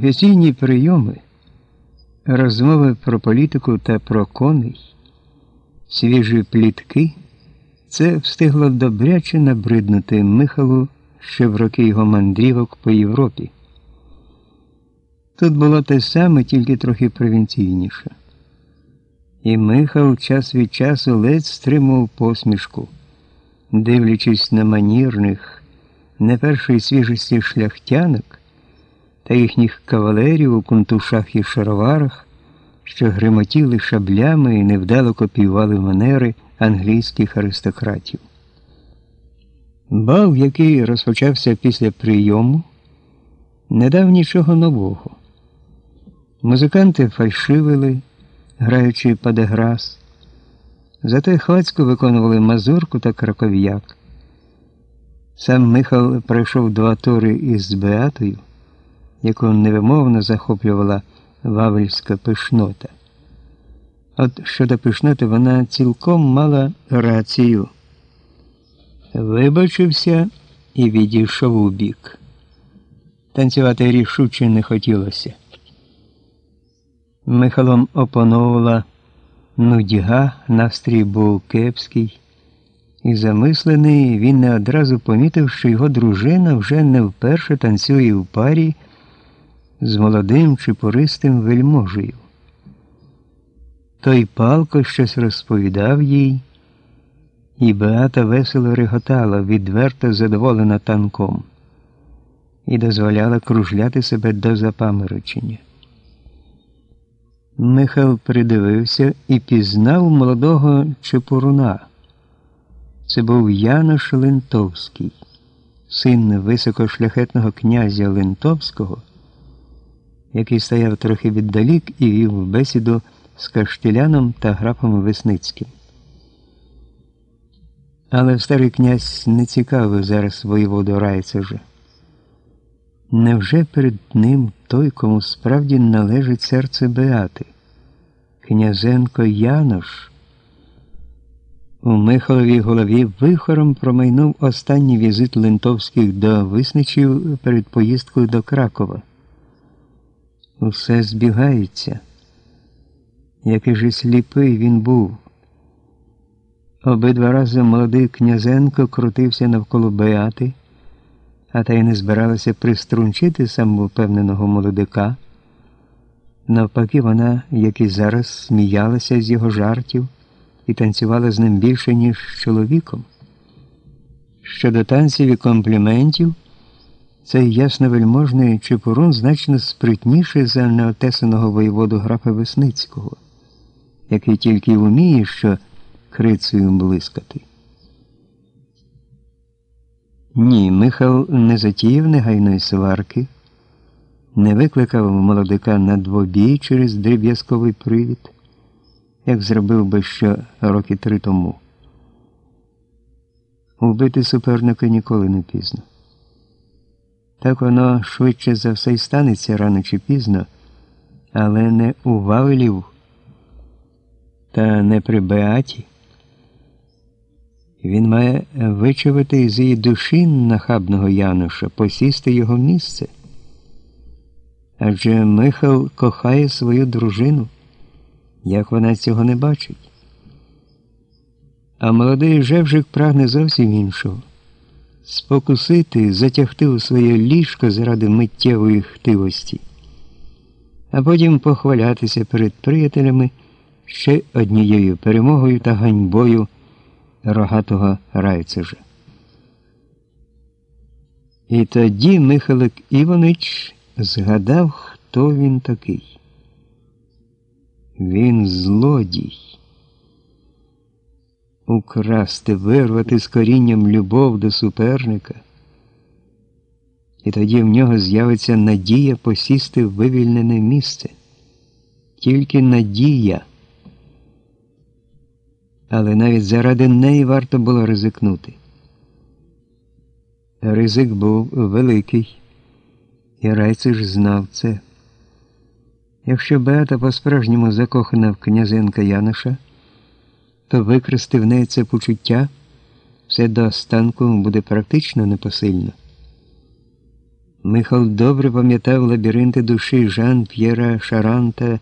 Офіційні прийоми, розмови про політику та про коней, свіжі плітки це встигло добряче набриднути Михалу ще в роки його мандрівок по Європі. Тут було те саме, тільки трохи провінційніше. І Михал час від часу ледь стримував посмішку, дивлячись на манірних, не першої свіжості шляхтянок та їхніх кавалерів у кунтушах і шароварах, що гримотіли шаблями і невдало копіювали манери англійських аристократів. Бал, який розпочався після прийому, не дав нічого нового. Музиканти фальшивили, граючи падеграс, зате хвацько виконували мазурку та краков'як. Сам Михал пройшов два тури із Беатою, яку невимовно захоплювала вавельська пишнота. От щодо пишноти вона цілком мала рацію. Вибачився і відійшов у бік. Танцювати рішуче не хотілося. Михалом опановувала нудьга, настрій був кепський, і замислений він не одразу помітив, що його дружина вже не вперше танцює в парі з молодим чи пористим вельможею. Той палко щось розповідав їй, і Беата весело реготала, відверто задоволена танком, і дозволяла кружляти себе до запаморочення. Михал придивився і пізнав молодого Чепуруна. Це був Янош Лентовський, син високошляхетного князя Лентовського, який стояв трохи віддалік і вів бесіду з Каштеляном та графом Весницьким. Але старий князь не цікавив зараз воєводу Райцежа. Невже перед ним той, кому справді належить серце Беати? Князенко Янош? У Михайловій голові вихором промайнув останній візит лентовських до висничів перед поїздкою до Кракова. Усе збігається. Який же сліпий він був. Обидва рази молодий князенко крутився навколо Беати а та й не збиралася приструнчити самовпевненого молодика. Навпаки, вона, як і зараз, сміялася з його жартів і танцювала з ним більше, ніж з чоловіком. Щодо танців і компліментів, цей ясновельможний Чепурун значно спритніший за неотесаного воєводу графа Весницького, який тільки вміє, що крицею блискати. Ні, Михал не затіяв негайної сварки, не викликав молодика на двобій через дріб'язковий привід, як зробив би ще роки три тому. Убити суперника ніколи не пізно. Так воно швидше за все й станеться рано чи пізно, але не у Вавелів та не при Беаті. Він має вичавити з її душі нахабного Януша, посісти його місце. Адже Михал кохає свою дружину, як вона цього не бачить. А молодий Жевжик прагне зовсім іншого спокусити, затягти у своє ліжко заради миттєвої хтивості, а потім похвалятися перед приятелями ще однією перемогою та ганьбою рогатого райцежа. І тоді Михайлик Іванич згадав, хто він такий. Він злодій. Украсти, вирвати з корінням любов до суперника. І тоді в нього з'явиться надія посісти в вивільнене місце. Тільки надія але навіть заради неї варто було ризикнути. Ризик був великий, і Райциш знав це. Якщо Беата по-справжньому закохана в князенка Яноша, то викрасти в неї це почуття все до останку буде практично непосильно. Михал добре пам'ятав лабіринти душі Жан П'єра Шаранта.